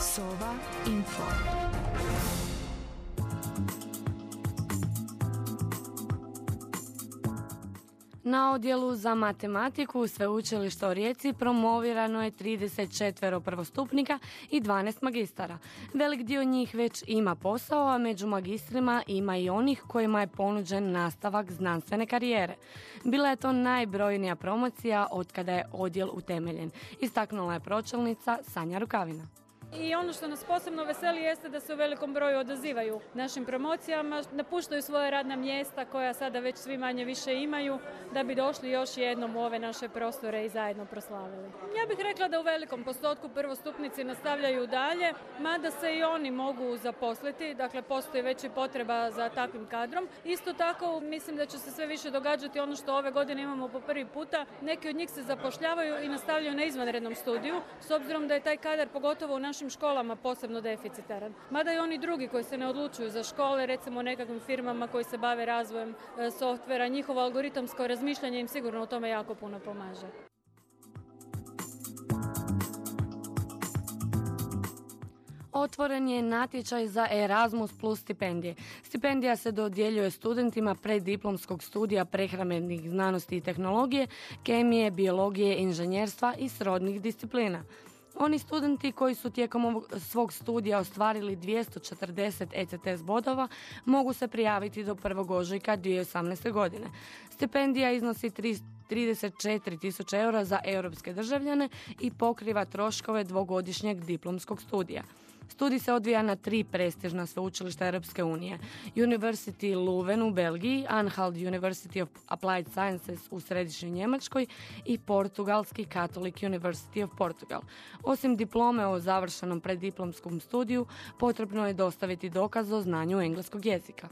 Sova Info. Na odjelu za matematiku u sveučilištu u Rijeci promovirano je 34 prvostupnika i 12 magistara. Velik dio njih već ima posao, a među magistrima ima i onih kojima je ponuđen nastavak znanstvene karijere. Bila je to najbrojnija promocija od kada je odjel utemeljen, istaknula je pročelnica Sanja Rukavina. I ono što nas posebno veseli jeste da se u velikom broju odazivaju našim promocijama, napuštaju svoje radna mjesta koja sada već svi manje više imaju da bi došli još jednom u ove naše prostore i zajedno proslavili. Ja bih rekla da u velikom postotku prvostupnici nastavljaju dalje, mada se i oni mogu zaposliti, dakle postoji već i potreba za takvim kadrom. Isto tako mislim da će se sve više događati ono što ove godine imamo po prvi puta. Neki od njih se zapošljavaju i nastavljaju na izvanrednom studiju, s obzirom da je taj kadar pogotovo u našem našim školama posebno deficitaran. Mada i oni drugi koji se ne odlučuju za škole, recimo nekakvim firmama koji se bave razvojem e, softvera, njihovo algoritamsko razmišljanje im sigurno u tome jako puno pomaže. Otvoren je natječaj za Erasmus plus stipendije. Stipendija se dodjeljuje studentima preddiplomskog studija prehrambenih znanosti i tehnologije, kemije, biologije, inženjerstva i srodnih disciplina. Oni studenti koji su tijekom svog studija ostvarili 240 ECTS bodova mogu se prijaviti do 1. ožujka 2018. godine. Stipendija iznosi 34 tisuće eura za europske državljane i pokriva troškove dvogodišnjeg diplomskog studija. Studij se odvija na tri prestižna sveučilišta Europske unije. University Leuven u Belgiji, Anhalt University of Applied Sciences u središnjoj Njemačkoj i Portugalski Catholic University of Portugal. Osim diplome o završenom preddiplomskom studiju, potrebno je dostaviti dokaz o znanju engleskog jezika.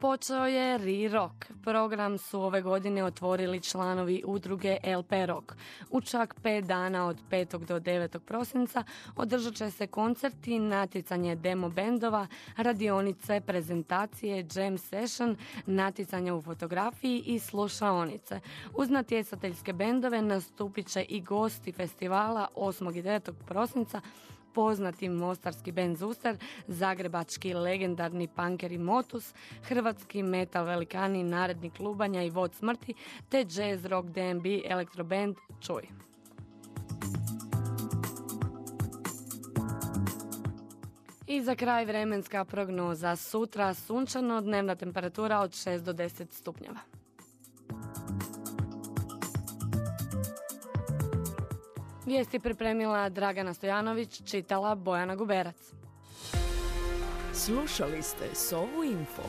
Počeo je Re-Rock. Program su ove godine otvorili članovi udruge LP Rock. U čak pet dana od 5. do 9. prosinca održat će se koncerti, natjecanje demo bendova, radionice, prezentacije, jam session, natjecanje u fotografiji i slušaonice. Uz natjecateljske bendove nastupit će i gosti festivala 8. i 9. prosinca poznati mostarski Ben Zuster, zagrebački legendarni i Motus, hrvatski metal velikani Narednik Lubanja i Vod smrti, te jazz rock DNB elektroband Čuj. I za kraj vremenska prognoza. Sutra sunčano, dnevna temperatura od 6 do 10 stupnjeva. Vijesti pripremila Dragana Stojanović, čitala Bojana Guberac. Slušali ste Sovu Info.